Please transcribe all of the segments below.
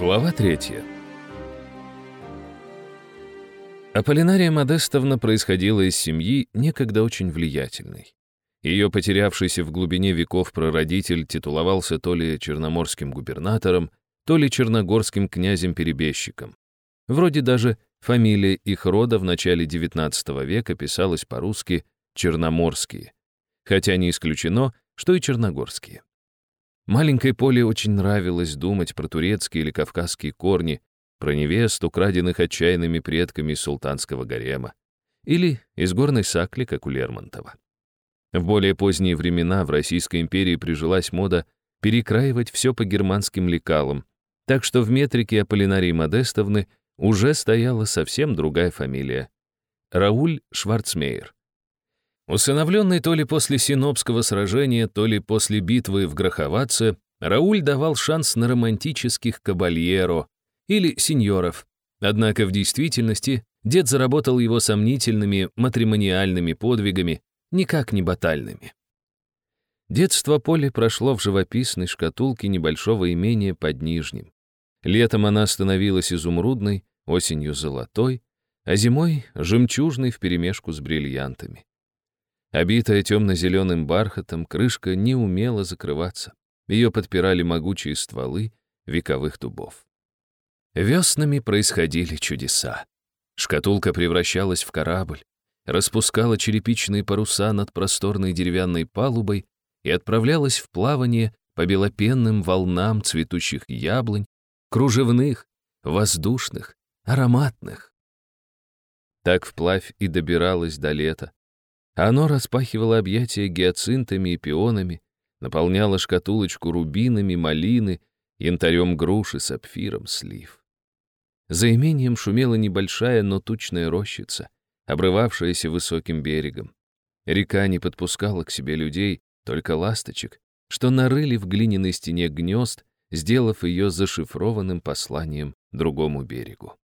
Глава третья. Аполлинария Модестовна происходила из семьи, некогда очень влиятельной. Ее потерявшийся в глубине веков прародитель титуловался то ли черноморским губернатором, то ли черногорским князем-перебежчиком. Вроде даже фамилия их рода в начале XIX века писалась по-русски «черноморские», хотя не исключено, что и черногорские. Маленькой Поле очень нравилось думать про турецкие или кавказские корни, про невест, украденных отчаянными предками из султанского гарема, или из горной сакли, как у Лермонтова. В более поздние времена в Российской империи прижилась мода перекраивать все по германским лекалам, так что в метрике Аполлинарии Модестовны уже стояла совсем другая фамилия — Рауль Шварцмейер. Усыновленный то ли после Синопского сражения, то ли после битвы в Гроховаце, Рауль давал шанс на романтических кабальеро или сеньоров. Однако в действительности дед заработал его сомнительными матримониальными подвигами, никак не батальными. Детство Поли прошло в живописной шкатулке небольшого имения под Нижним. Летом она становилась изумрудной, осенью золотой, а зимой — жемчужной вперемешку с бриллиантами. Обитая темно-зеленым бархатом, крышка не умела закрываться. Ее подпирали могучие стволы вековых дубов. Веснами происходили чудеса. Шкатулка превращалась в корабль, распускала черепичные паруса над просторной деревянной палубой и отправлялась в плавание по белопенным волнам цветущих яблонь, кружевных, воздушных, ароматных. Так вплавь и добиралась до лета, оно распахивало объятия гиацинтами и пионами, наполняло шкатулочку рубинами, малины, янтарем груши, сапфиром, слив. За имением шумела небольшая, но тучная рощица, обрывавшаяся высоким берегом. Река не подпускала к себе людей, только ласточек, что нарыли в глиняной стене гнезд, сделав ее зашифрованным посланием другому берегу.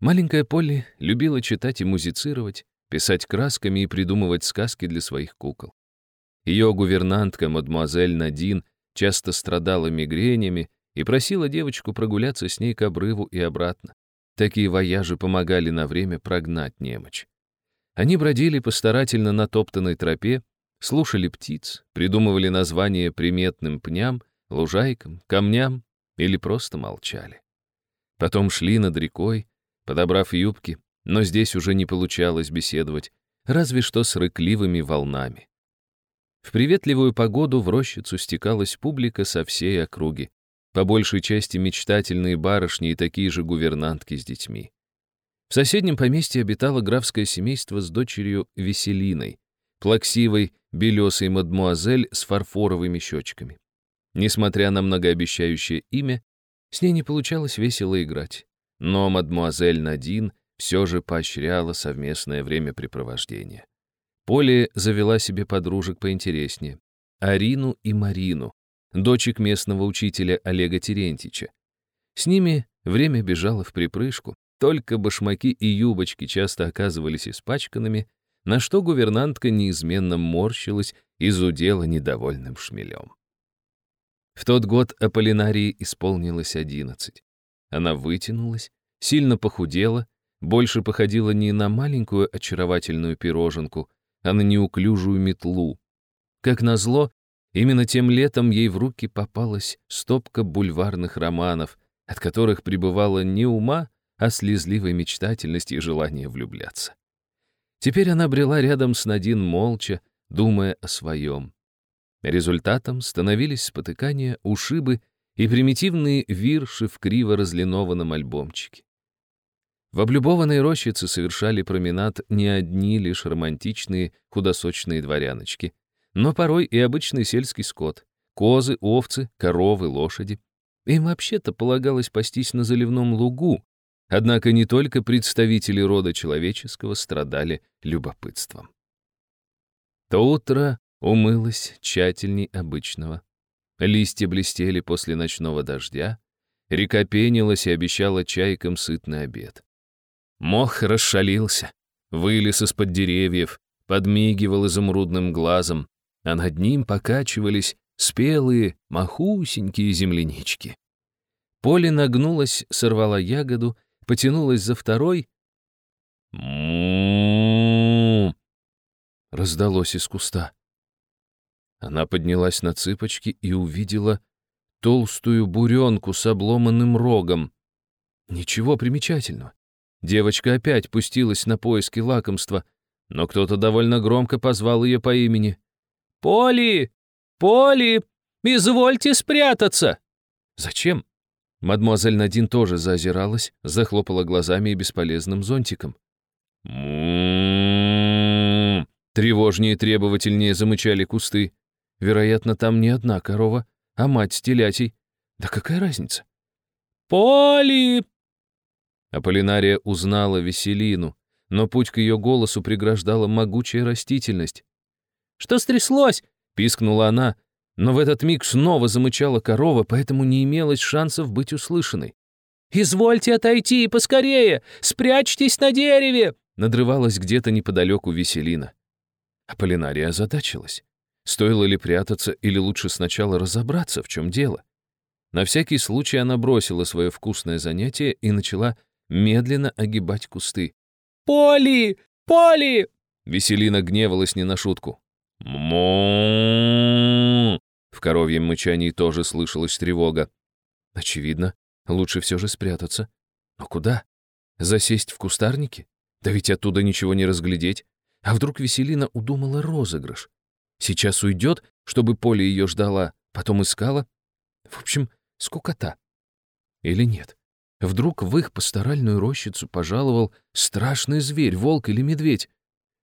Маленькая Полли любила читать и музицировать, писать красками и придумывать сказки для своих кукол. Ее гувернантка, мадемуазель Надин, часто страдала мигренями и просила девочку прогуляться с ней к обрыву и обратно. Такие вояжи помогали на время прогнать немочь. Они бродили по старательно натоптанной тропе, слушали птиц, придумывали названия приметным пням, лужайкам, камням или просто молчали. Потом шли над рекой, подобрав юбки, но здесь уже не получалось беседовать, разве что с рыкливыми волнами. В приветливую погоду в рощицу стекалась публика со всей округи, по большей части мечтательные барышни и такие же гувернантки с детьми. В соседнем поместье обитало графское семейство с дочерью Веселиной, плаксивой, белесой мадмуазель с фарфоровыми щечками. Несмотря на многообещающее имя, с ней не получалось весело играть. Но мадмуазель Надин все же поощряла совместное времяпрепровождение. Поле завела себе подружек поинтереснее. Арину и Марину, дочек местного учителя Олега Терентича. С ними время бежало в припрыжку, только башмаки и юбочки часто оказывались испачканными, на что гувернантка неизменно морщилась и зудела недовольным шмелем. В тот год Аполлинарии исполнилось одиннадцать. Она вытянулась, сильно похудела больше походила не на маленькую очаровательную пироженку, а на неуклюжую метлу. Как назло, именно тем летом ей в руки попалась стопка бульварных романов, от которых пребывала не ума, а слезливой мечтательности и желание влюбляться. Теперь она брела рядом с Надин молча, думая о своем. Результатом становились спотыкания, ушибы и примитивные вирши в криво разлинованном альбомчике. В облюбованной рощице совершали променад не одни лишь романтичные худосочные дворяночки, но порой и обычный сельский скот, козы, овцы, коровы, лошади. Им вообще-то полагалось пастись на заливном лугу, однако не только представители рода человеческого страдали любопытством. То утро умылось тщательней обычного. Листья блестели после ночного дождя, река пенилась и обещала чайкам сытный обед. Мох расшалился, вылез из-под деревьев, подмигивал изумрудным глазом, а над ним покачивались спелые, махусенькие землянички. Поле нагнулась, сорвала ягоду, потянулась за второй. раздалось из куста. Она поднялась на цыпочки и увидела толстую буренку с обломанным рогом. Ничего примечательного. Девочка опять пустилась на поиски лакомства, но кто-то довольно громко позвал ее по имени. «Поли! Поли! Извольте спрятаться!» «Зачем?» Мадемуазель Надин тоже заозиралась, захлопала глазами и бесполезным зонтиком. Тревожнее и требовательнее замычали кусты. Вероятно, там не одна корова, а мать с телятей. Да какая разница? «Поли!» Аполлинария узнала Веселину, но путь к ее голосу преграждала могучая растительность. «Что стряслось?» — пискнула она, но в этот миг снова замычала корова, поэтому не имелось шансов быть услышанной. «Извольте отойти, поскорее! Спрячьтесь на дереве!» надрывалась где-то неподалеку Веселина. Аполлинария озадачилась. Стоило ли прятаться или лучше сначала разобраться, в чем дело? На всякий случай она бросила свое вкусное занятие и начала медленно огибать кусты. «Поли! Поли!» Веселина гневалась не на шутку. «Мо!» В коровьем мычании тоже слышалась тревога. Очевидно, лучше все же спрятаться. Но куда? Засесть в кустарнике? Да ведь оттуда ничего не разглядеть. А вдруг Веселина удумала розыгрыш? Сейчас уйдет, чтобы Поле ее ждала, потом искала. В общем, скукота. Или нет? Вдруг в их пасторальную рощицу пожаловал страшный зверь, волк или медведь.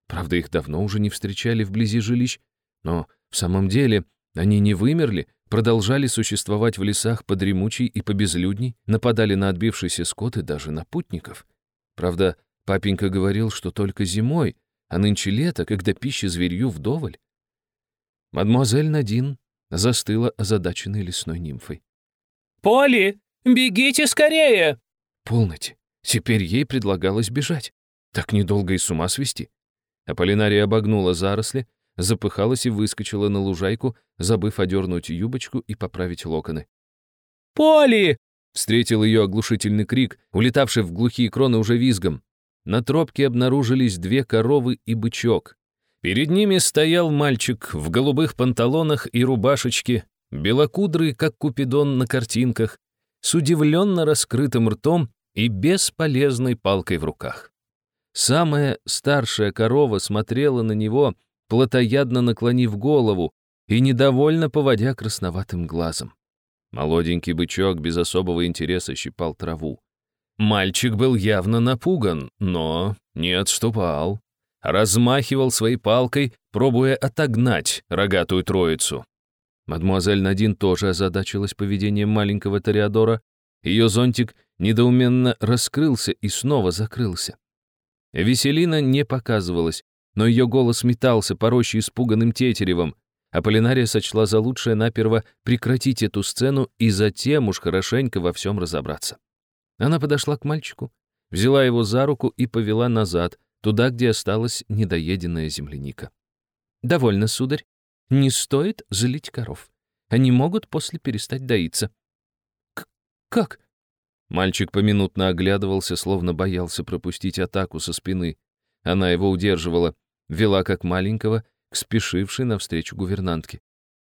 Правда, их давно уже не встречали вблизи жилищ, но в самом деле они не вымерли, продолжали существовать в лесах под ремучей и по безлюдней, нападали на отбившийся скот и даже на путников. Правда, папенька говорил, что только зимой, а нынче лето, когда пища зверью вдоволь. Мадемуазель Надин застыла озадаченной лесной нимфой. «Поли, бегите скорее!» Полноте. Теперь ей предлагалось бежать. Так недолго и с ума свести. Аполлинария обогнула заросли, запыхалась и выскочила на лужайку, забыв одернуть юбочку и поправить локоны. «Поли!» — встретил ее оглушительный крик, улетавший в глухие кроны уже визгом. На тропке обнаружились две коровы и бычок. Перед ними стоял мальчик в голубых панталонах и рубашечке, белокудрый, как купидон на картинках, с удивленно раскрытым ртом и бесполезной палкой в руках. Самая старшая корова смотрела на него, плотоядно наклонив голову и недовольно поводя красноватым глазом. Молоденький бычок без особого интереса щипал траву. Мальчик был явно напуган, но не отступал. Размахивал своей палкой, пробуя отогнать рогатую троицу. Мадмуазель Надин тоже озадачилась поведением маленького Тореадора. Ее зонтик недоуменно раскрылся и снова закрылся. Веселина не показывалась, но ее голос метался, порощий испуганным тетеревом. Аполлинария сочла за лучшее наперво прекратить эту сцену и затем уж хорошенько во всем разобраться. Она подошла к мальчику, взяла его за руку и повела назад, туда, где осталась недоеденная земляника. «Довольно, сударь. Не стоит злить коров. Они могут после перестать доиться». К «Как?» Мальчик поминутно оглядывался, словно боялся пропустить атаку со спины. Она его удерживала, вела как маленького к спешившей навстречу гувернантке.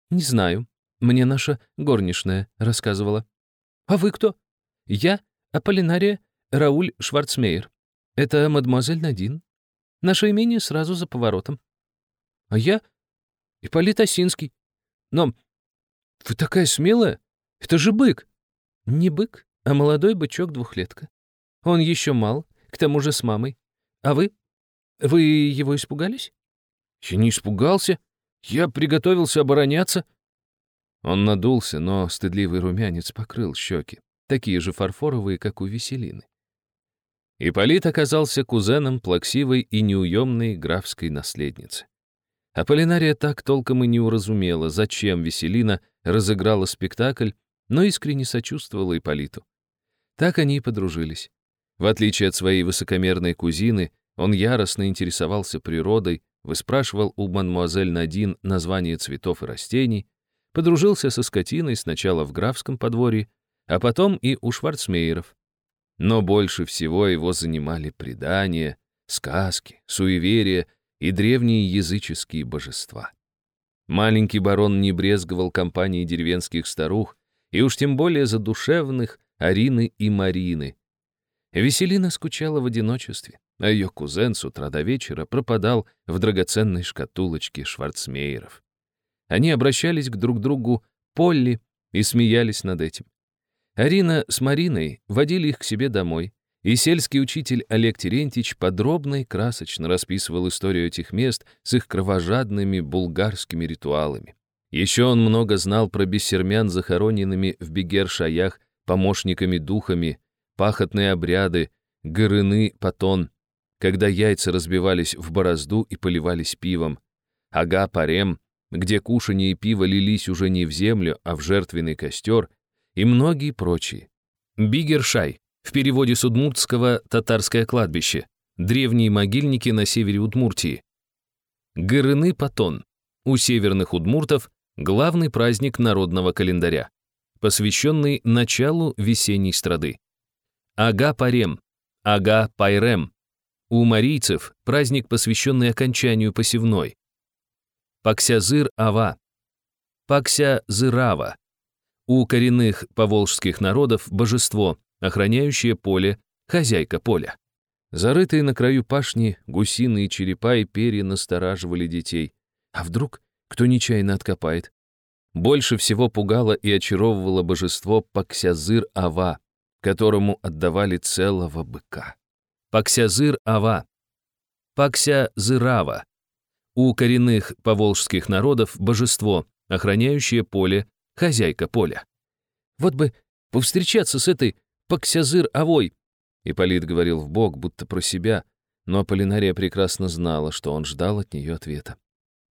«Не знаю. Мне наша горничная рассказывала». «А вы кто?» «Я Аполлинария Рауль Шварцмейер. Это мадемуазель Надин. Наше имение сразу за поворотом. А я Ипполит Осинский. Но вы такая смелая. Это же бык. Не бык, а молодой бычок-двухлетка. Он еще мал, к тому же с мамой. А вы? Вы его испугались? Я не испугался. Я приготовился обороняться. Он надулся, но стыдливый румянец покрыл щеки, такие же фарфоровые, как у Веселины. Ипполит оказался кузеном плаксивой и неуемной графской наследницы. Аполлинария так толком и не уразумела, зачем Веселина разыграла спектакль, но искренне сочувствовала Ипполиту. Так они и подружились. В отличие от своей высокомерной кузины, он яростно интересовался природой, выспрашивал у мадмуазель Надин названия цветов и растений, подружился со скотиной сначала в графском подворье, а потом и у Шварцмейеров. Но больше всего его занимали предания, сказки, суеверия и древние языческие божества. Маленький барон не брезговал компанией деревенских старух, и уж тем более задушевных Арины и Марины. Веселина скучала в одиночестве, а ее кузен с утра до вечера пропадал в драгоценной шкатулочке Шварцмейеров. Они обращались к друг другу Полли и смеялись над этим. Арина с Мариной водили их к себе домой, и сельский учитель Олег Терентьевич подробно и красочно расписывал историю этих мест с их кровожадными булгарскими ритуалами. Еще он много знал про бессермян, захороненными в Бегер-Шаях помощниками-духами, пахотные обряды, горыны, потон, когда яйца разбивались в борозду и поливались пивом, ага-парем, где кушанье и пиво лились уже не в землю, а в жертвенный костер, и многие прочие. Бигершай, в переводе с удмуртского «татарское кладбище», древние могильники на севере Удмуртии. Горыны-Патон, у северных удмуртов главный праздник народного календаря, посвященный началу весенней страды. Ага-Парем, Ага-Пайрем, у марийцев праздник, посвященный окончанию посевной. Паксязыр-Ава, Пакся-Зырава, у коренных поволжских народов божество, охраняющее поле, хозяйка поля. Зарытые на краю пашни гусиные черепа и перья настораживали детей. А вдруг кто нечаянно откопает? Больше всего пугало и очаровывало божество Паксязыр-Ава, которому отдавали целого быка. Паксязыр-Ава, Пакся-Зырава. У коренных поволжских народов божество, охраняющее поле, хозяйка поля. Вот бы повстречаться с этой Паксязыр-Авой. Ипполит говорил в бок, будто про себя, но Полинария прекрасно знала, что он ждал от нее ответа.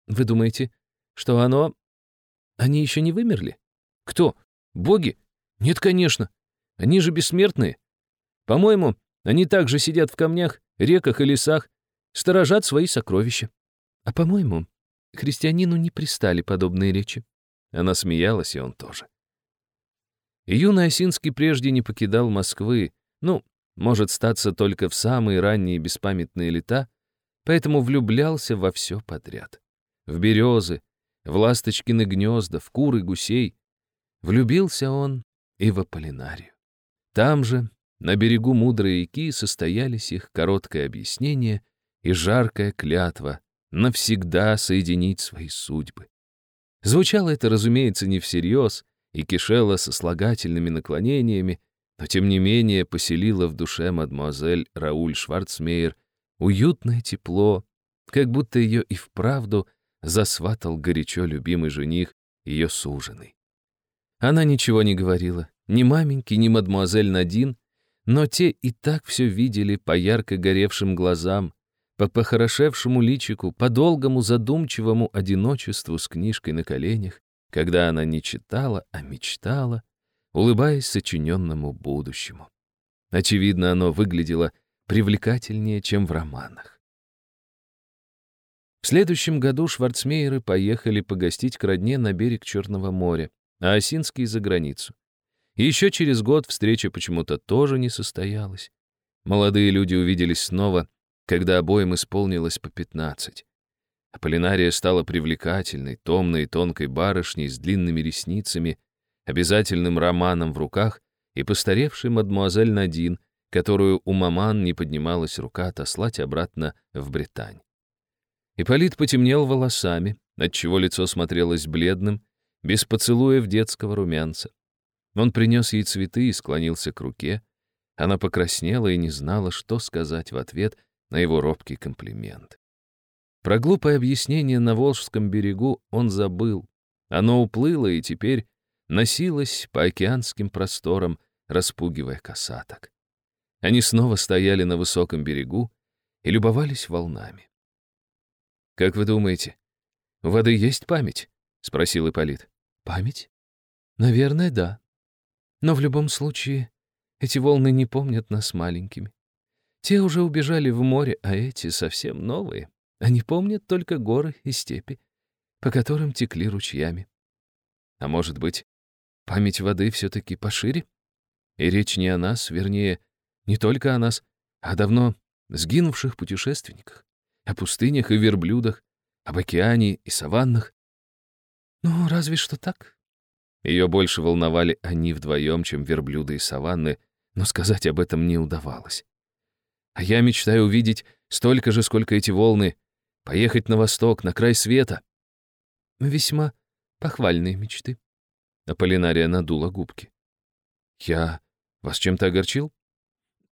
«Вы думаете, что оно... Они еще не вымерли? Кто? Боги? Нет, конечно. Они же бессмертные. По-моему, они также сидят в камнях, реках и лесах, сторожат свои сокровища. А по-моему, христианину не пристали подобные речи. Она смеялась, и он тоже. Юный Осинский прежде не покидал Москвы, ну, может статься только в самые ранние беспамятные лета, поэтому влюблялся во все подряд. В березы, в ласточкины гнезда, в куры, гусей. Влюбился он и в Аполлинарию. Там же, на берегу мудрой реки, состоялись их короткое объяснение и жаркая клятва навсегда соединить свои судьбы. Звучало это, разумеется, не всерьез и кишело сослагательными наклонениями, но тем не менее поселило в душе мадемуазель Рауль Шварцмейер уютное тепло, как будто ее и вправду засватал горячо любимый жених, ее суженый. Она ничего не говорила, ни маменьки, ни мадемуазель Надин, но те и так все видели по ярко горевшим глазам, по похорошевшему личику, по долгому задумчивому одиночеству с книжкой на коленях, когда она не читала, а мечтала, улыбаясь сочиненному будущему. Очевидно, оно выглядело привлекательнее, чем в романах. В следующем году Шварцмейеры поехали погостить к родне на берег Черного моря, а Осинский — за границу. Еще через год встреча почему-то тоже не состоялась. Молодые люди увиделись снова — когда обоим исполнилось по пятнадцать. Аполлинария стала привлекательной, томной и тонкой барышней с длинными ресницами, обязательным романом в руках и постаревшей мадмуазель Надин, которую у маман не поднималась рука отослать обратно в Британь. Ипполит потемнел волосами, отчего лицо смотрелось бледным, без поцелуев детского румянца. Он принес ей цветы и склонился к руке. Она покраснела и не знала, что сказать в ответ на его робкий комплимент. Про глупое объяснение на Волжском берегу он забыл. Оно уплыло и теперь носилось по океанским просторам, распугивая касаток. Они снова стояли на высоком берегу и любовались волнами. «Как вы думаете, у воды есть память?» — спросил Ипполит. «Память? Наверное, да. Но в любом случае эти волны не помнят нас маленькими. Те уже убежали в море, а эти совсем новые. Они помнят только горы и степи, по которым текли ручьями. А может быть, память воды все-таки пошире? И речь не о нас, вернее, не только о нас, а о давно сгинувших путешественниках, о пустынях и верблюдах, об океане и саваннах. Ну, разве что так. Ее больше волновали они вдвоем, чем верблюды и саванны, но сказать об этом не удавалось. А я мечтаю увидеть столько же, сколько эти волны, поехать на восток, на край света. Весьма похвальные мечты. Аполлинария надула губки. Я вас чем-то огорчил?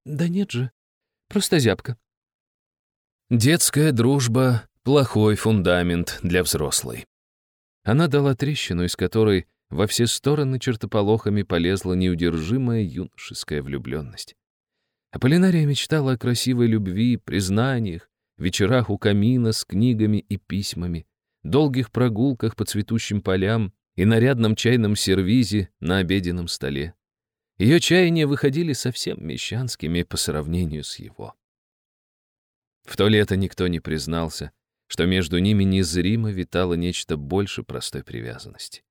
Да нет же, просто зябко. Детская дружба — плохой фундамент для взрослой. Она дала трещину, из которой во все стороны чертополохами полезла неудержимая юношеская влюбленность. Аполлинария мечтала о красивой любви, признаниях, вечерах у камина с книгами и письмами, долгих прогулках по цветущим полям и нарядном чайном сервизе на обеденном столе. Ее чаяния выходили совсем мещанскими по сравнению с его. В то лето никто не признался, что между ними незримо витало нечто больше простой привязанности.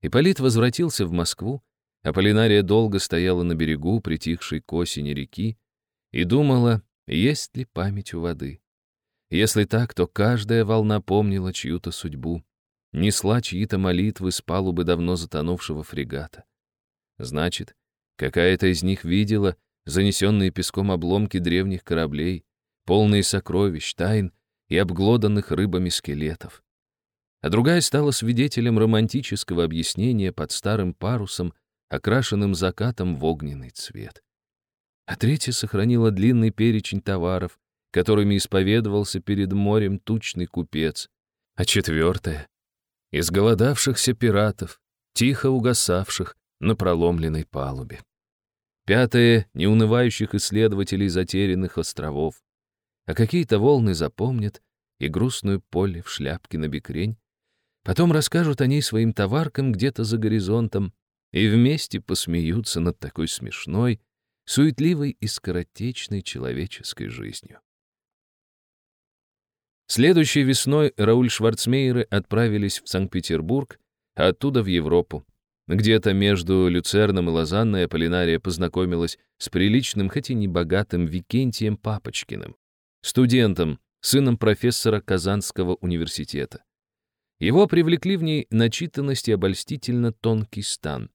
Ипполит возвратился в Москву, а Полинария долго стояла на берегу, притихшей к осени реки, и думала, есть ли память у воды. Если так, то каждая волна помнила чью-то судьбу, несла чьи-то молитвы с палубы давно затонувшего фрегата. Значит, какая-то из них видела занесенные песком обломки древних кораблей, полные сокровищ, тайн и обглоданных рыбами скелетов а другая стала свидетелем романтического объяснения под старым парусом, окрашенным закатом в огненный цвет. А третья сохранила длинный перечень товаров, которыми исповедовался перед морем тучный купец, а четвертая — изголодавшихся пиратов, тихо угасавших на проломленной палубе. Пятое — неунывающих исследователей затерянных островов. А какие-то волны запомнят и грустную поле в шляпке на бекрень, Потом расскажут о ней своим товаркам где-то за горизонтом и вместе посмеются над такой смешной, суетливой и скоротечной человеческой жизнью. Следующей весной Рауль Шварцмейеры отправились в Санкт-Петербург, а оттуда в Европу. Где-то между Люцерном и Лозанной Аполлинария познакомилась с приличным, хоть и небогатым Викентием Папочкиным, студентом, сыном профессора Казанского университета. Его привлекли в ней начитанность и обольстительно тонкий стан.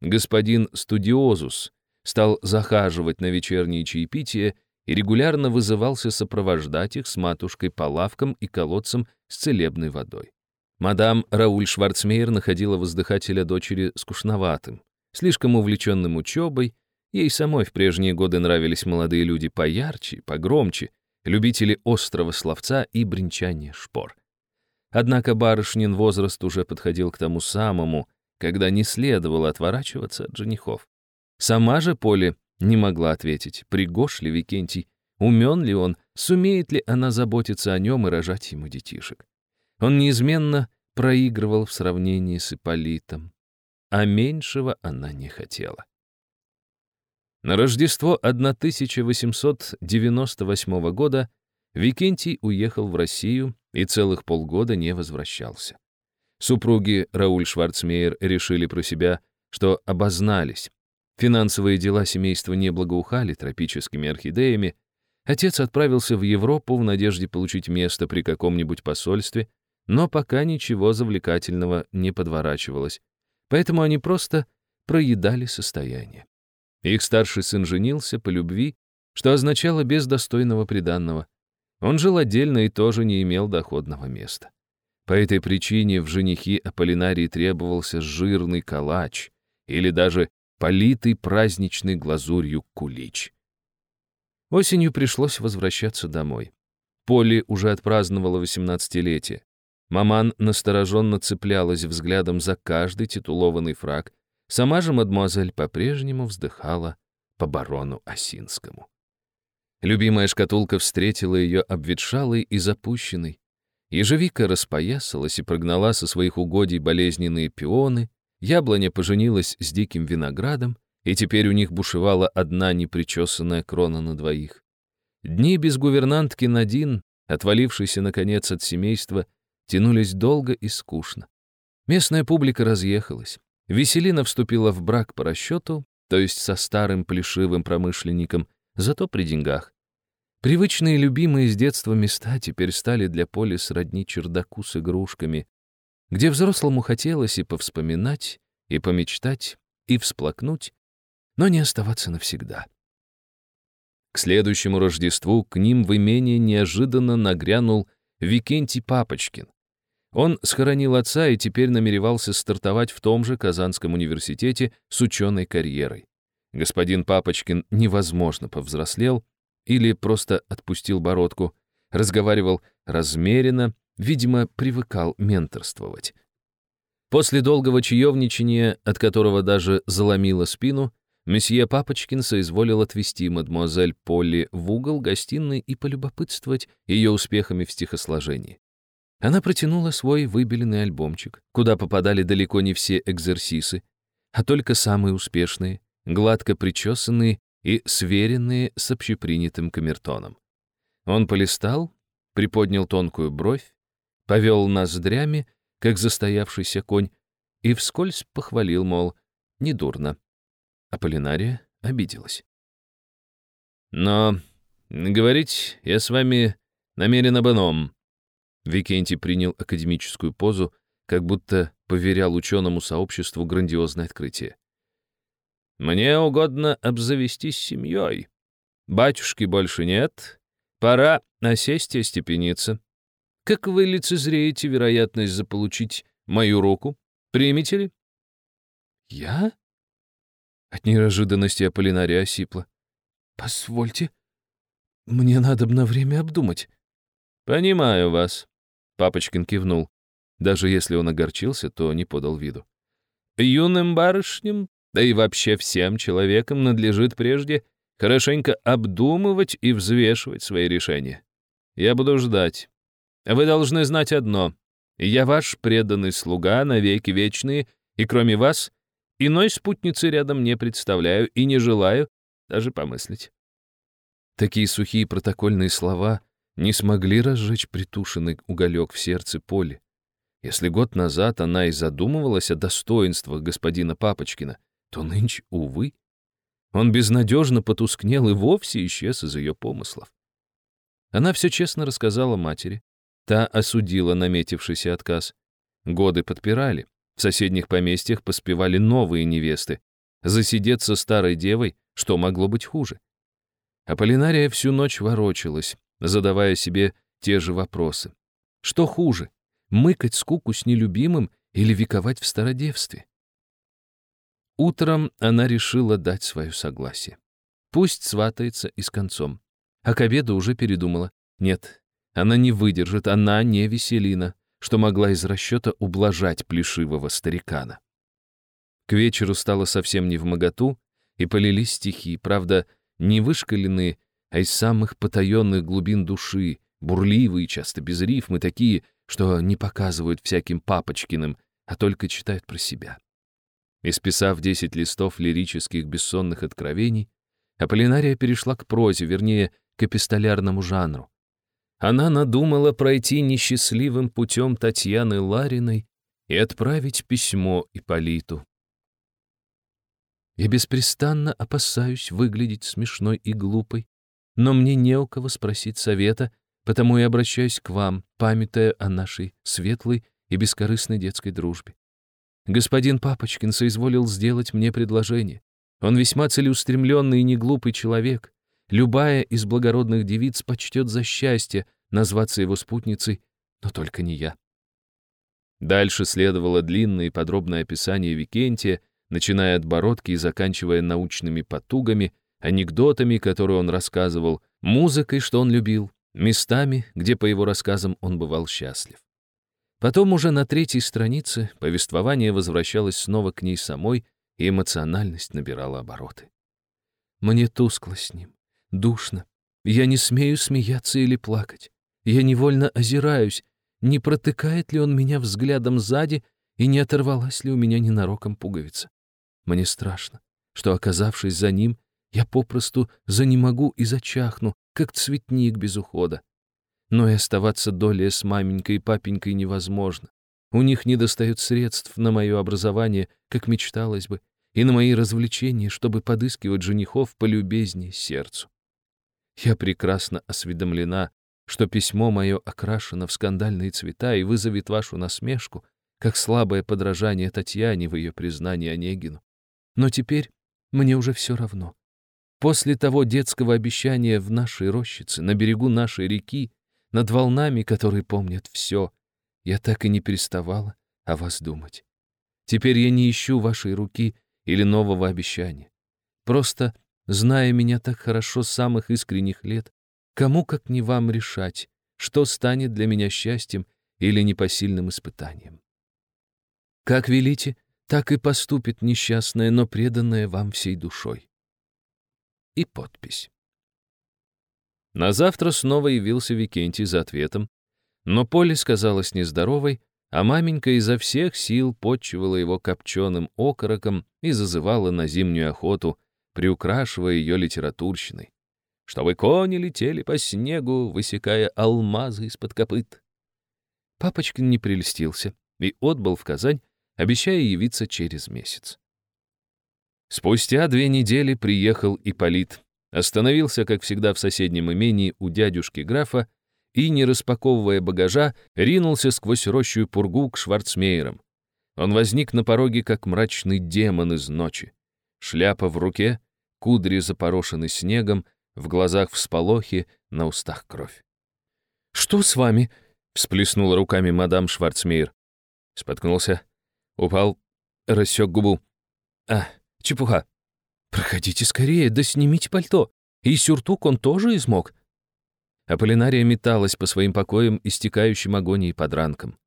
Господин Студиозус стал захаживать на вечерние чаепития и регулярно вызывался сопровождать их с матушкой по лавкам и колодцам с целебной водой. Мадам Рауль Шварцмейер находила воздыхателя дочери скучноватым, слишком увлеченным учебой, ей самой в прежние годы нравились молодые люди поярче, погромче, любители острого словца и бренчания шпор. Однако барышнин возраст уже подходил к тому самому, когда не следовало отворачиваться от женихов. Сама же Поле не могла ответить, пригош ли Викентий, умен ли он, сумеет ли она заботиться о нем и рожать ему детишек. Он неизменно проигрывал в сравнении с Ипполитом, а меньшего она не хотела. На Рождество 1898 года Викентий уехал в Россию и целых полгода не возвращался. Супруги Рауль Шварцмейер решили про себя, что обознались. Финансовые дела семейства не благоухали тропическими орхидеями. Отец отправился в Европу в надежде получить место при каком-нибудь посольстве, но пока ничего завлекательного не подворачивалось, поэтому они просто проедали состояние. Их старший сын женился по любви, что означало без достойного приданного — он жил отдельно и тоже не имел доходного места. По этой причине в женихи Аполлинарии требовался жирный калач или даже политый праздничной глазурью кулич. Осенью пришлось возвращаться домой. Полли уже отпраздновала восемнадцатилетие. Маман настороженно цеплялась взглядом за каждый титулованный фраг. Сама же мадемуазель по-прежнему вздыхала по барону Осинскому. Любимая шкатулка встретила ее обветшалой и запущенной. Ежевика распоясалась и прогнала со своих угодий болезненные пионы, яблоня поженилась с диким виноградом, и теперь у них бушевала одна непричесанная крона на двоих. Дни без гувернантки Надин, отвалившейся, наконец, от семейства, тянулись долго и скучно. Местная публика разъехалась. Веселина вступила в брак по расчету, то есть со старым плешивым промышленником, зато при деньгах. Привычные любимые с детства места теперь стали для Поли сродни чердаку с игрушками, где взрослому хотелось и повспоминать, и помечтать, и всплакнуть, но не оставаться навсегда. К следующему Рождеству к ним в имение неожиданно нагрянул Викентий Папочкин. Он схоронил отца и теперь намеревался стартовать в том же Казанском университете с ученой карьерой. Господин Папочкин невозможно повзрослел или просто отпустил бородку, разговаривал размеренно, видимо, привыкал менторствовать. После долгого чаевничания, от которого даже заломило спину, месье Папочкин соизволил отвести мадемуазель Полли в угол гостиной и полюбопытствовать ее успехами в стихосложении. Она протянула свой выбеленный альбомчик, куда попадали далеко не все экзерсисы, а только самые успешные, гладко причесанные и сверенные с общепринятым камертоном. Он полистал, приподнял тонкую бровь, повел ноздрями, как застоявшийся конь, и вскользь похвалил, мол, недурно. Аполлинария обиделась. «Но говорить я с вами намерен об ином». Викентий принял академическую позу, как будто поверял ученому сообществу грандиозное открытие. «Мне угодно обзавестись семьей. Батюшки больше нет. Пора осесть и остепениться. Как вы лицезреете вероятность заполучить мою руку? Примете ли?» «Я?» От неожиданности Аполлинария осипла. «Позвольте, мне надо на время обдумать». «Понимаю вас», — Папочкин кивнул. Даже если он огорчился, то не подал виду. «Юным барышням, да и вообще всем человекам надлежит прежде хорошенько обдумывать и взвешивать свои решения. Я буду ждать. Вы должны знать одно. Я ваш преданный слуга на веки вечные, и кроме вас Иной спутницы рядом не представляю и не желаю даже помыслить. Такие сухие протокольные слова не смогли разжечь притушенный уголек в сердце Поли. Если год назад она и задумывалась о достоинствах господина Папочкина, то нынче, увы, он безнадежно потускнел и вовсе исчез из ее помыслов. Она все честно рассказала матери. Та осудила наметившийся отказ. Годы подпирали. В соседних поместьях поспевали новые невесты. Засидеться старой девой, что могло быть хуже? Аполлинария всю ночь ворочалась, задавая себе те же вопросы. Что хуже, мыкать скуку с нелюбимым или вековать в стародевстве? Утром она решила дать свое согласие. Пусть сватается и с концом. А к обеду уже передумала. Нет, она не выдержит, она не веселина что могла из расчета ублажать плешивого старикана. К вечеру стало совсем не в моготу, и полились стихи, правда, не вышкаленные, а из самых потаенных глубин души, бурливые, часто без рифмы, такие, что не показывают всяким папочкиным, а только читают про себя. Исписав десять листов лирических бессонных откровений, Аполлинария перешла к прозе, вернее, к эпистолярному жанру. Она надумала пройти несчастливым путем Татьяны Лариной и отправить письмо Иполиту. Я беспрестанно опасаюсь выглядеть смешной и глупой, но мне не у кого спросить совета, потому и обращаюсь к вам, памятая о нашей светлой и бескорыстной детской дружбе. Господин Папочкин соизволил сделать мне предложение. Он весьма целеустремленный и неглупый человек. Любая из благородных девиц почтет за счастье назваться его спутницей, но только не я. Дальше следовало длинное и подробное описание Викентия, начиная от бородки и заканчивая научными потугами, анекдотами, которые он рассказывал, музыкой, что он любил, местами, где, по его рассказам, он бывал счастлив. Потом уже на третьей странице повествование возвращалось снова к ней самой, и эмоциональность набирала обороты. Мне тускло с ним, Душно. Я не смею смеяться или плакать. Я невольно озираюсь, не протыкает ли он меня взглядом сзади и не оторвалась ли у меня ненароком пуговица. Мне страшно, что, оказавшись за ним, я попросту занемогу и зачахну, как цветник без ухода. Но и оставаться долее с маменькой и папенькой невозможно. У них недостает средств на мое образование, как мечталось бы, и на мои развлечения, чтобы подыскивать женихов полюбезнее сердцу. Я прекрасно осведомлена, что письмо мое окрашено в скандальные цвета и вызовет вашу насмешку, как слабое подражание Татьяне в ее признании Онегину. Но теперь мне уже все равно. После того детского обещания в нашей рощице, на берегу нашей реки, над волнами, которые помнят все, я так и не переставала о вас думать. Теперь я не ищу вашей руки или нового обещания. Просто, зная меня так хорошо с самых искренних лет, кому, как не вам, решать, что станет для меня счастьем или непосильным испытанием. Как велите, так и поступит несчастная, но преданная вам всей душой и подпись. На завтра снова явился Викентий за ответом, но Поле сказалась нездоровой, а маменька изо всех сил подчивала его копченым окороком и зазывала на зимнюю охоту, приукрашивая ее литературщиной. Чтобы кони летели по снегу, высекая алмазы из-под копыт. Папочкин не прельстился и отбыл в Казань, обещая явиться через месяц. Спустя две недели приехал Ипполит, остановился, как всегда, в соседнем имении у дядюшки графа и, не распаковывая багажа, ринулся сквозь рощую пургу к Шварцмейерам. Он возник на пороге, как мрачный демон из ночи. Шляпа в руке, кудри запорошены снегом, в глазах всполохи, на устах кровь. «Что с вами?» — всплеснула руками мадам Шварцмейер. Споткнулся, упал, рассек губу. «А, Чепуха. Проходите скорее, да снимите пальто. И сюртук он тоже измок. Аполлинария металась по своим покоям, истекающим агонией подранком.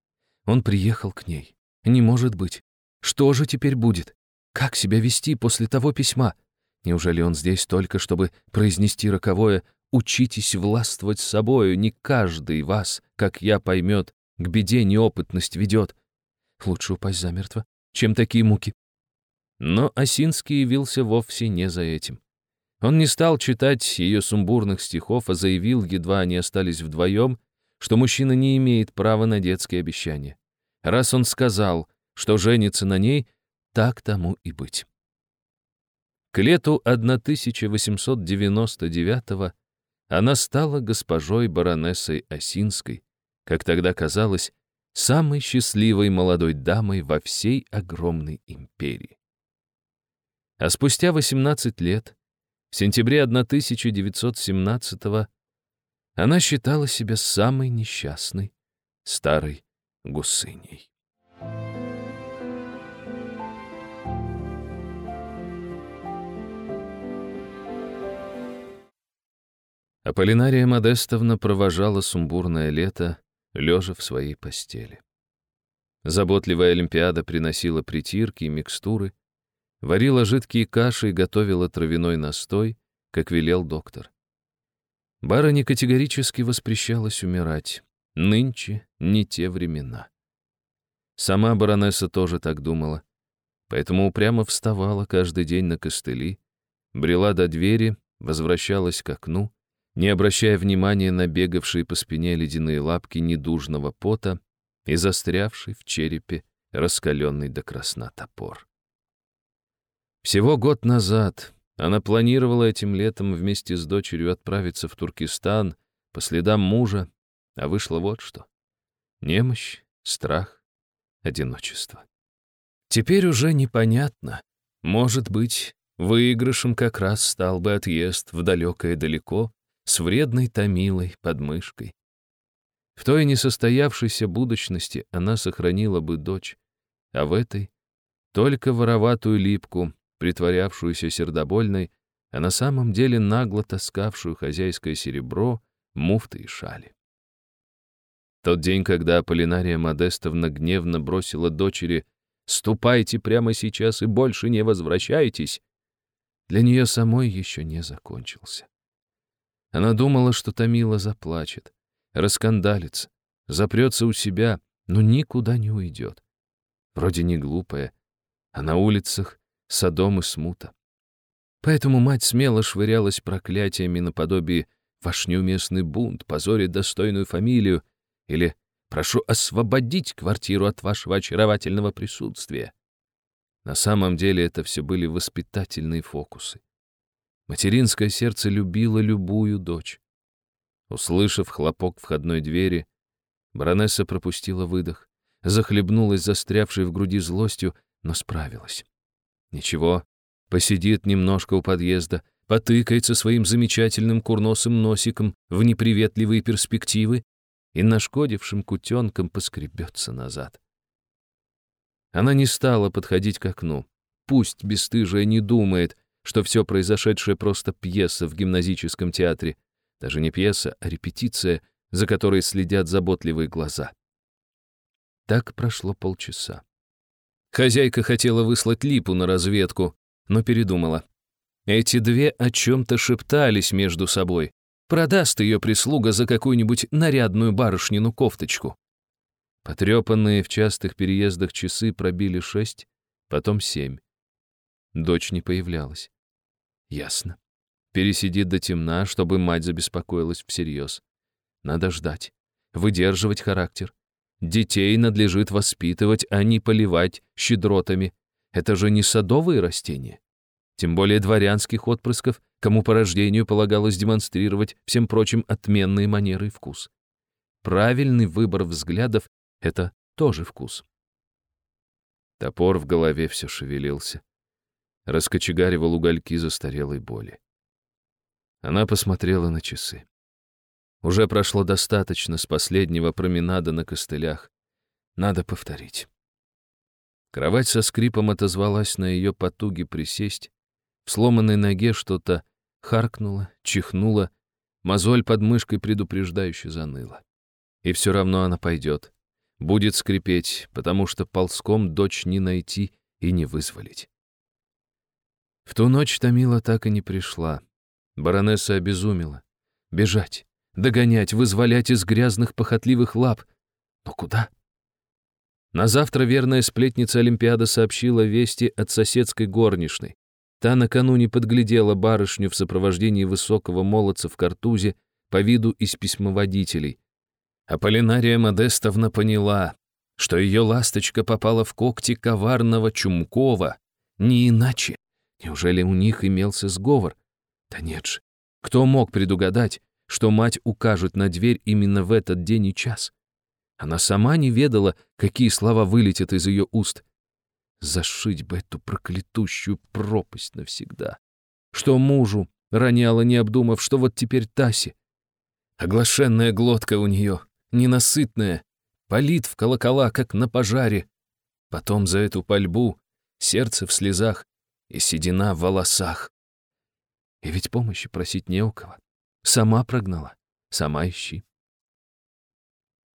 Он приехал к ней. Не может быть. Что же теперь будет? Как себя вести после того письма? Неужели он здесь только, чтобы произнести роковое «Учитесь властвовать собою, не каждый вас, как я, поймет, к беде неопытность ведет». Лучше упасть замертво, чем такие муки. Но Осинский явился вовсе не за этим. Он не стал читать ее сумбурных стихов, а заявил, едва они остались вдвоем, что мужчина не имеет права на детские обещания. Раз он сказал, что женится на ней, так тому и быть. К лету 1899 она стала госпожой баронессой Осинской, как тогда казалось, самой счастливой молодой дамой во всей огромной империи. А спустя 18 лет, в сентябре 1917 она считала себя самой несчастной старой гусыней. Аполлинария Модестовна провожала сумбурное лето, лежа в своей постели. Заботливая Олимпиада приносила притирки и микстуры, Варила жидкие каши и готовила травяной настой, как велел доктор. Барыне категорически воспрещалось умирать. Нынче не те времена. Сама баронесса тоже так думала, поэтому упрямо вставала каждый день на костыли, брела до двери, возвращалась к окну, не обращая внимания на бегавшие по спине ледяные лапки недужного пота и застрявший в черепе раскаленный до красна топор. Всего год назад она планировала этим летом вместе с дочерью отправиться в Туркестан по следам мужа, а вышло вот что. Немощь, страх, одиночество. Теперь уже непонятно. Может быть, выигрышем как раз стал бы отъезд в далекое далеко с вредной томилой под мышкой. В той несостоявшейся будущности она сохранила бы дочь, а в этой — только вороватую липку, притворявшуюся сердобольной, а на самом деле нагло таскавшую хозяйское серебро, муфты и шали. Тот день, когда Полинария Модестовна гневно бросила дочери «Ступайте прямо сейчас и больше не возвращайтесь», для нее самой еще не закончился. Она думала, что Томила заплачет, раскандалится, запрется у себя, но никуда не уйдет. Вроде не глупая, а на улицах Содом и смута. Поэтому мать смело швырялась проклятиями наподобие «Ваш неуместный бунт позорит достойную фамилию» или «Прошу освободить квартиру от вашего очаровательного присутствия». На самом деле это все были воспитательные фокусы. Материнское сердце любило любую дочь. Услышав хлопок входной двери, баронесса пропустила выдох, захлебнулась застрявшей в груди злостью, но справилась. Ничего, посидит немножко у подъезда, потыкается своим замечательным курносым носиком в неприветливые перспективы и нашкодившим кутенком поскребется назад. Она не стала подходить к окну. Пусть бесстыжая не думает, что все произошедшее просто пьеса в гимназическом театре. Даже не пьеса, а репетиция, за которой следят заботливые глаза. Так прошло полчаса. Хозяйка хотела выслать Липу на разведку, но передумала. Эти две о чем-то шептались между собой. Продаст ее прислуга за какую-нибудь нарядную барышнину кофточку. Потрепанные в частых переездах часы пробили шесть, потом семь. Дочь не появлялась. Ясно. Пересидит до темна, чтобы мать забеспокоилась всерьез. Надо ждать, выдерживать характер. Детей надлежит воспитывать, а не поливать щедротами. Это же не садовые растения. Тем более дворянских отпрысков, кому по рождению полагалось демонстрировать всем прочим отменные манеры и вкус. Правильный выбор взглядов — это тоже вкус. Топор в голове все шевелился. Раскочегаривал угольки застарелой боли. Она посмотрела на часы. Уже прошло достаточно с последнего променада на костылях. Надо повторить. Кровать со скрипом отозвалась на ее потуги присесть. В сломанной ноге что-то харкнуло, чихнуло, мозоль под мышкой предупреждающе заныла. И все равно она пойдет. Будет скрипеть, потому что ползком дочь не найти и не вызволить. В ту ночь Томила так и не пришла. Баронесса обезумела. Бежать догонять, вызволять из грязных похотливых лап. Но куда? На завтра верная сплетница Олимпиада сообщила вести от соседской горничной. Та накануне подглядела барышню в сопровождении высокого молодца в картузе по виду из письмоводителей. Аполлинария Модестовна поняла, что ее ласточка попала в когти коварного Чумкова. Не иначе. Неужели у них имелся сговор? Да нет же. Кто мог предугадать, что мать укажет на дверь именно в этот день и час. Она сама не ведала, какие слова вылетят из ее уст. Зашить бы эту проклятущую пропасть навсегда. Что мужу роняла, не обдумав, что вот теперь Таси. Оглашенная глотка у нее, ненасытная, палит в колокола, как на пожаре. Потом за эту пальбу сердце в слезах и седина в волосах. И ведь помощи просить не у кого. Сама прогнала, сама ищи.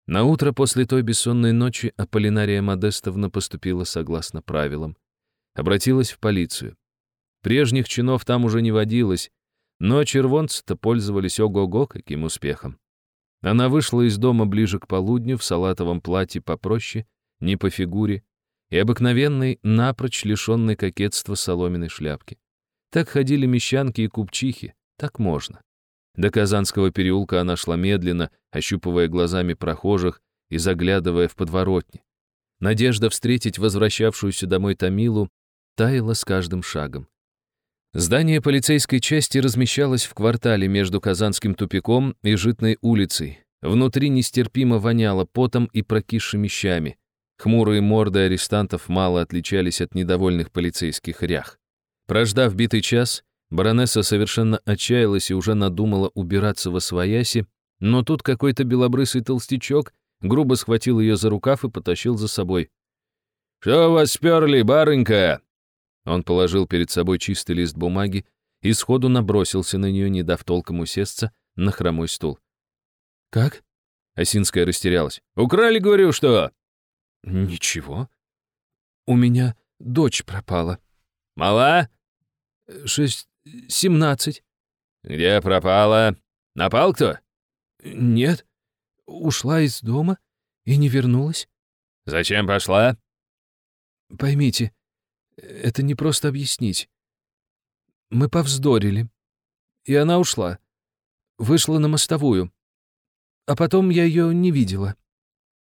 На утро после той бессонной ночи Аполлинария Модестовна поступила согласно правилам. Обратилась в полицию. Прежних чинов там уже не водилось, но червонцы-то пользовались ого-го каким успехом. Она вышла из дома ближе к полудню в салатовом платье попроще, не по фигуре, и обыкновенной, напрочь лишенной кокетства соломенной шляпки. Так ходили мещанки и купчихи, так можно. До Казанского переулка она шла медленно, ощупывая глазами прохожих и заглядывая в подворотни. Надежда встретить возвращавшуюся домой Томилу таяла с каждым шагом. Здание полицейской части размещалось в квартале между Казанским тупиком и Житной улицей. Внутри нестерпимо воняло потом и прокисшими щами. Хмурые морды арестантов мало отличались от недовольных полицейских рях. Прождав битый час, Баронесса совершенно отчаялась и уже надумала убираться во свояси, но тут какой-то белобрысый толстячок грубо схватил ее за рукав и потащил за собой. «Что вас сперли, барынька?» Он положил перед собой чистый лист бумаги и сходу набросился на нее, не дав толком усесться на хромой стул. «Как?» — Осинская растерялась. «Украли, говорю, что?» «Ничего. У меня дочь пропала». «Мала?» «Шесть «Семнадцать». «Где пропала? Напал кто?» «Нет. Ушла из дома и не вернулась». «Зачем пошла?» «Поймите, это не просто объяснить. Мы повздорили, и она ушла. Вышла на мостовую. А потом я ее не видела».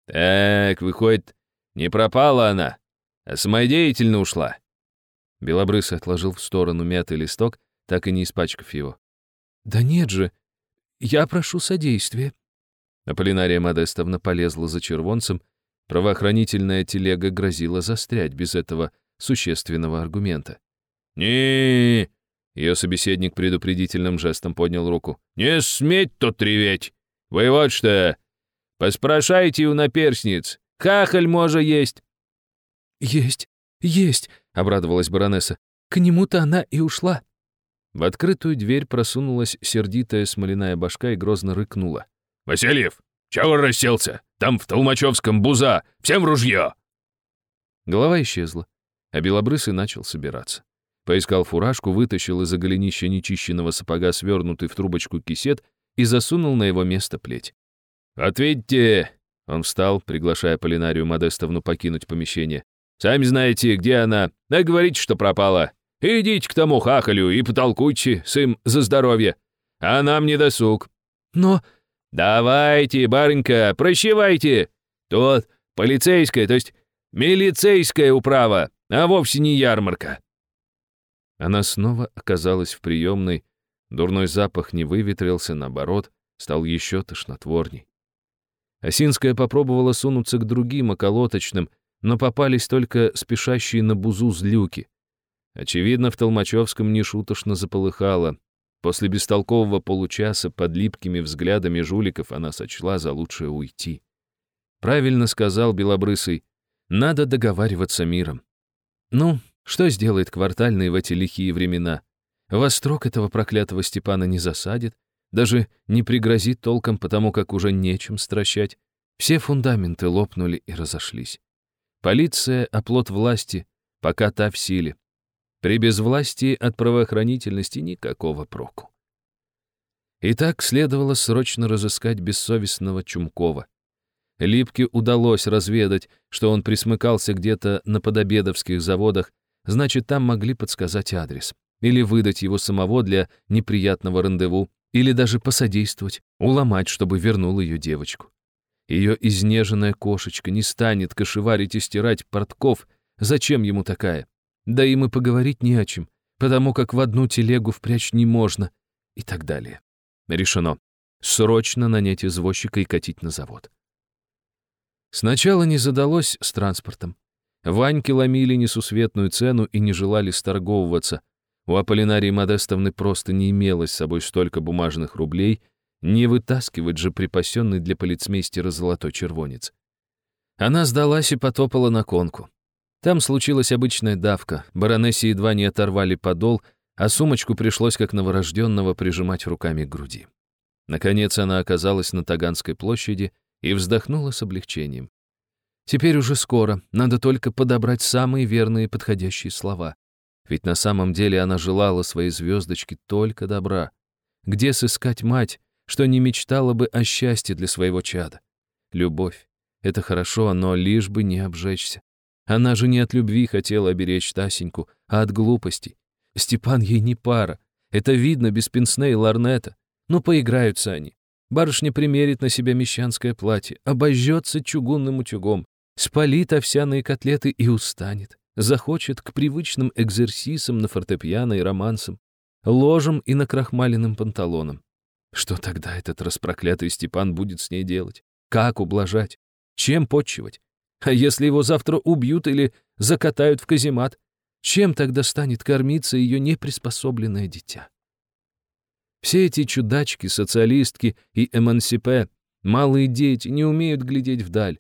«Так, выходит, не пропала она, а самодеятельно ушла. Белобрысый отложил в сторону мятый листок, так и не испачкав его. «Да нет же, я прошу содействия». Аполлинария Модестовна полезла за червонцем, правоохранительная телега грозила застрять без этого существенного аргумента. не Ее собеседник предупредительным жестом поднял руку. «Не сметь тут реветь! Вы вот что! Поспрашайте у наперсниц! Хахаль може есть!» «Есть, есть!» — обрадовалась баронесса. «К нему-то она и ушла». В открытую дверь просунулась сердитая смоляная башка и грозно рыкнула. «Васильев, чего расселся? Там в Толмачевском буза! Всем ружье!» Голова исчезла, а Белобрысый начал собираться. Поискал фуражку, вытащил из-за голенища нечищенного сапога свернутый в трубочку кисет и засунул на его место плеть. «Ответьте!» Он встал, приглашая Полинарию Модестовну покинуть помещение. «Сами знаете, где она. Да говорите, что пропала. Идите к тому хахалю и потолкуйте с им за здоровье. А нам не досуг». «Но...» «Давайте, барынька, прощевайте. Тут полицейская, то есть милицейская управа, а вовсе не ярмарка». Она снова оказалась в приемной. Дурной запах не выветрился, наоборот, стал еще тошнотворней. Осинская попробовала сунуться к другим околоточным, но попались только спешащие на бузу злюки. Очевидно, в Толмачевском нешуточно заполыхало. После бестолкового получаса под липкими взглядами жуликов она сочла за лучшее уйти. Правильно сказал Белобрысый, надо договариваться миром. Ну, что сделает квартальный в эти лихие времена? Вострок этого проклятого Степана не засадит, даже не пригрозит толком, потому как уже нечем стращать. Все фундаменты лопнули и разошлись. Полиция — оплот власти, пока та в силе. При безвластии от правоохранительности никакого проку. Итак, следовало срочно разыскать бессовестного Чумкова. Липке удалось разведать, что он присмыкался где-то на подобедовских заводах, значит, там могли подсказать адрес. Или выдать его самого для неприятного рандеву, или даже посодействовать, уломать, чтобы вернул ее девочку. Ее изнеженная кошечка не станет кошеварить и стирать портков. Зачем ему такая? Да им и поговорить не о чем, потому как в одну телегу впрячь не можно. И так далее. Решено. Срочно нанять извозчика и катить на завод. Сначала не задалось с транспортом. Ваньки ломили несусветную цену и не желали сторговываться. У Аполлинарии Модестовны просто не имелось с собой столько бумажных рублей, не вытаскивать же припасенный для полицмейстера золотой червонец. Она сдалась и потопала на конку. Там случилась обычная давка, баронессе едва не оторвали подол, а сумочку пришлось как новорожденного прижимать руками к груди. Наконец она оказалась на Таганской площади и вздохнула с облегчением. Теперь уже скоро, надо только подобрать самые верные подходящие слова. Ведь на самом деле она желала своей звездочке только добра. Где сыскать мать, что не мечтала бы о счастье для своего чада? Любовь — это хорошо, но лишь бы не обжечься. Она же не от любви хотела оберечь Тасеньку, а от глупости. Степан ей не пара. Это видно без пенсне и ларнета. Ну, поиграются они. Барышня примерит на себя мещанское платье, обожжется чугунным утюгом, спалит овсяные котлеты и устанет захочет к привычным экзерсисам на фортепиано и романсам, ложам и накрахмаленным панталонам. Что тогда этот распроклятый Степан будет с ней делать? Как ублажать? Чем почивать? А если его завтра убьют или закатают в каземат, чем тогда станет кормиться ее неприспособленное дитя? Все эти чудачки, социалистки и эмансипе, малые дети, не умеют глядеть вдаль.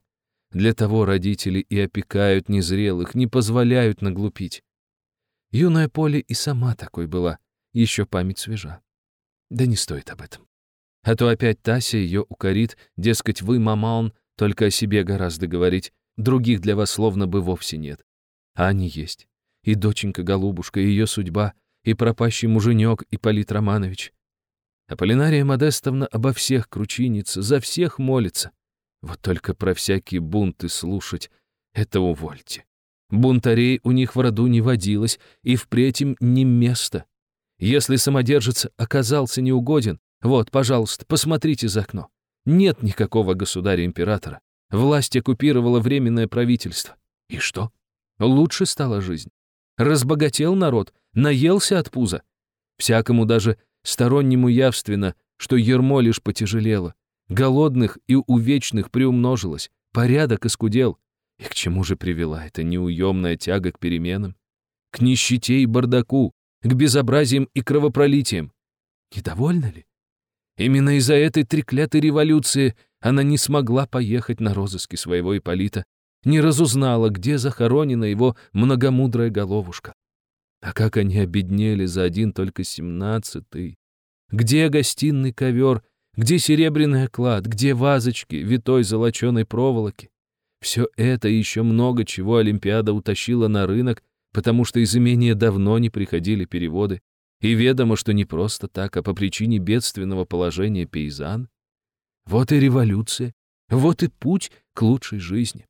Для того родители и опекают незрелых, не позволяют наглупить. Юная Поле и сама такой была, еще память свежа. Да не стоит об этом. А то опять Тася ее укорит, дескать, вы, мамаон, только о себе гораздо говорить, других для вас словно бы вовсе нет. А они есть. И доченька-голубушка, и ее судьба, и пропащий муженек Ипполит Романович. Аполлинария Модестовна обо всех кручинится, за всех молится. Вот только про всякие бунты слушать — это увольте. Бунтарей у них в роду не водилось, и впредь им не место. Если самодержец оказался неугоден, вот, пожалуйста, посмотрите за окно. Нет никакого государя-императора. Власть оккупировала временное правительство. И что? Лучше стала жизнь. Разбогател народ, наелся от пуза. Всякому даже стороннему явственно, что ермо лишь потяжелело. Голодных и увечных приумножилось, порядок искудел. И к чему же привела эта неуемная тяга к переменам? К нищете и бардаку, к безобразиям и кровопролитиям. Недовольна ли? Именно из-за этой треклятой революции она не смогла поехать на розыски своего Ипполита, не разузнала, где захоронена его многомудрая головушка. А как они обеднели за один только семнадцатый. Где гостиный ковер, где серебряный оклад, где вазочки, витой золоченой проволоки? Все это и еще много чего Олимпиада утащила на рынок, потому что из имения давно не приходили переводы, и ведомо, что не просто так, а по причине бедственного положения пейзан. Вот и революция, вот и путь к лучшей жизни.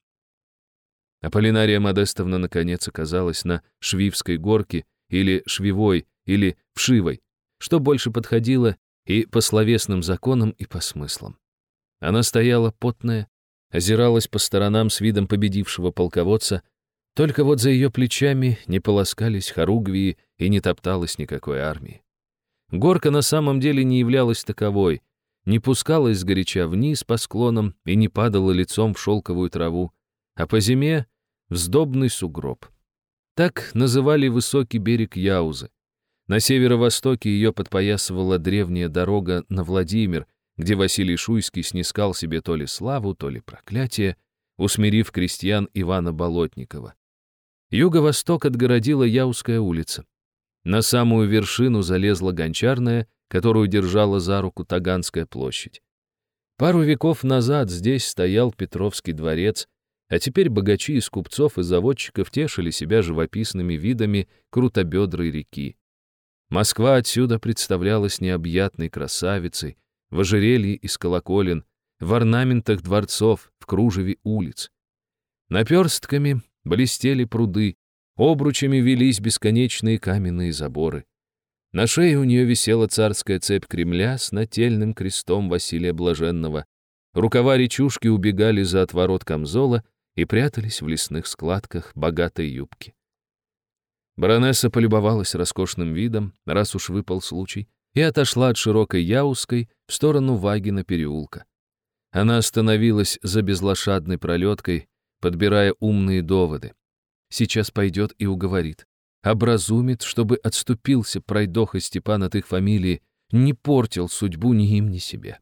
Аполлинария Модестовна наконец оказалась на Швивской горке или Швивой, или Вшивой, что больше подходило и по словесным законам, и по смыслам. Она стояла потная, озиралась по сторонам с видом победившего полководца, только вот за ее плечами не полоскались хоругвии и не топталась никакой армии. Горка на самом деле не являлась таковой, не пускалась сгоряча вниз по склонам и не падала лицом в шелковую траву, а по зиме — в сдобный сугроб. Так называли высокий берег Яузы. На северо-востоке ее подпоясывала древняя дорога на Владимир, где Василий Шуйский снискал себе то ли славу, то ли проклятие, усмирив крестьян Ивана Болотникова. Юго-восток отгородила Яузская улица. На самую вершину залезла Гончарная, которую держала за руку Таганская площадь. Пару веков назад здесь стоял Петровский дворец, а теперь богачи из купцов и заводчиков тешили себя живописными видами крутобедрой реки. Москва отсюда представлялась необъятной красавицей, в ожерелье из колоколен, в орнаментах дворцов, в кружеве улиц. Наперстками блестели пруды, обручами велись бесконечные каменные заборы. На шее у нее висела царская цепь Кремля с нательным крестом Василия Блаженного. Рукава речушки убегали за отворот камзола и прятались в лесных складках богатой юбки. Баронесса полюбовалась роскошным видом, раз уж выпал случай, и отошла от широкой Яузской в сторону Вагина переулка. Она остановилась за безлошадной пролеткой, подбирая умные доводы. Сейчас пойдет и уговорит. Образумит, чтобы отступился пройдоха Степан от их фамилии, не портил судьбу ни им, ни себе.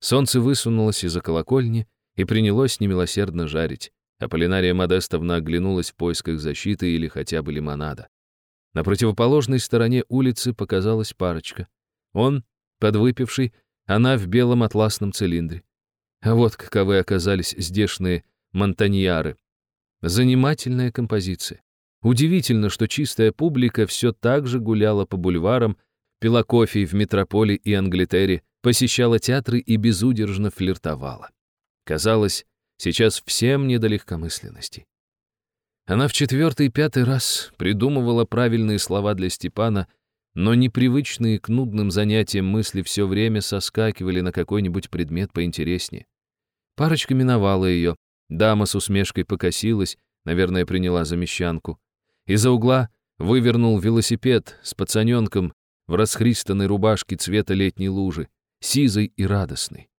Солнце высунулось из-за колокольни и принялось немилосердно жарить. Аполлинария Модестовна оглянулась в поисках защиты или хотя бы лимонада. На противоположной стороне улицы показалась парочка. Он, подвыпивший, она в белом атласном цилиндре. А вот каковы оказались здешние монтаньяры. Занимательная композиция. Удивительно, что чистая публика все так же гуляла по бульварам, пила кофе в метрополе и Англитере, посещала театры и безудержно флиртовала. Казалось, сейчас всем не до легкомысленности. Она в четвертый и пятый раз придумывала правильные слова для Степана, но непривычные к нудным занятиям мысли все время соскакивали на какой-нибудь предмет поинтереснее. Парочка миновала ее, дама с усмешкой покосилась, наверное, приняла замещанку. Из-за угла вывернул велосипед с пацаненком в расхристанной рубашке цвета летней лужи, сизой и радостной.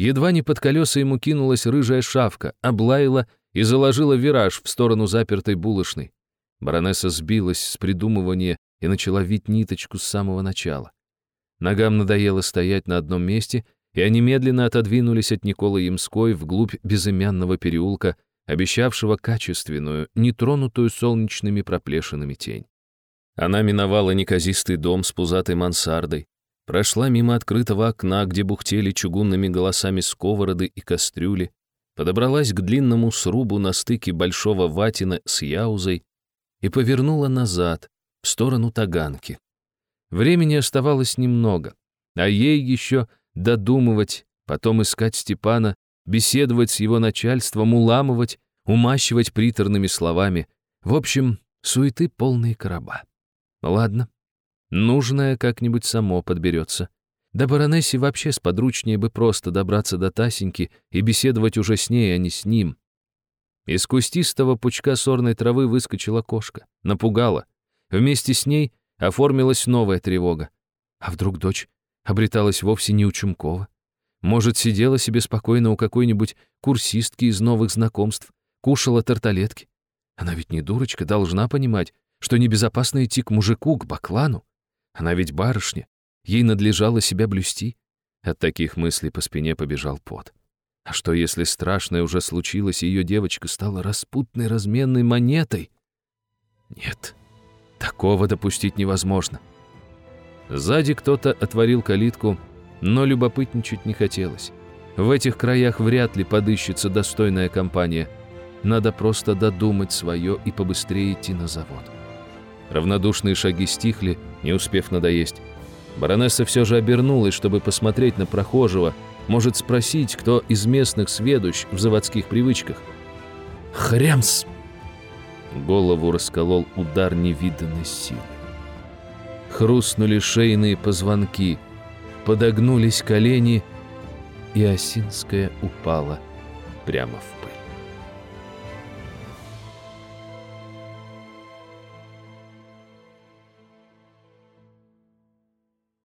Едва не под колеса ему кинулась рыжая шавка, облаяла и заложила вираж в сторону запертой булочной. Баронесса сбилась с придумывания и начала вить ниточку с самого начала. Ногам надоело стоять на одном месте, и они медленно отодвинулись от Николы Ямской вглубь безымянного переулка, обещавшего качественную, нетронутую солнечными проплешинами тень. Она миновала неказистый дом с пузатой мансардой, прошла мимо открытого окна, где бухтели чугунными голосами сковороды и кастрюли, подобралась к длинному срубу на стыке Большого Ватина с Яузой и повернула назад, в сторону Таганки. Времени оставалось немного, а ей еще додумывать, потом искать Степана, беседовать с его начальством, уламывать, умащивать приторными словами. В общем, суеты полные короба. Ладно, Нужное как-нибудь само подберется. Да баронессе вообще сподручнее бы просто добраться до Тасеньки и беседовать уже с ней, а не с ним. Из кустистого пучка сорной травы выскочила кошка, напугала. Вместе с ней оформилась новая тревога. А вдруг дочь обреталась вовсе не у Чумкова? Может, сидела себе спокойно у какой-нибудь курсистки из новых знакомств, кушала тарталетки? Она ведь не дурочка, должна понимать, что небезопасно идти к мужику, к баклану. Она ведь барышня, ей надлежало себя блюсти. От таких мыслей по спине побежал пот. А что, если страшное уже случилось, и ее девочка стала распутной разменной монетой? Нет, такого допустить невозможно. Сзади кто-то отворил калитку, но любопытничать не хотелось. В этих краях вряд ли подыщется достойная компания. Надо просто додумать свое и побыстрее идти на завод. Равнодушные шаги стихли, не успев надоесть. Баронесса все же обернулась, чтобы посмотреть на прохожего, может спросить, кто из местных сведущ в заводских привычках. «Хрямс!» Голову расколол удар невиданной силы. Хрустнули шейные позвонки, подогнулись колени, и Осинская упала прямо в пыль.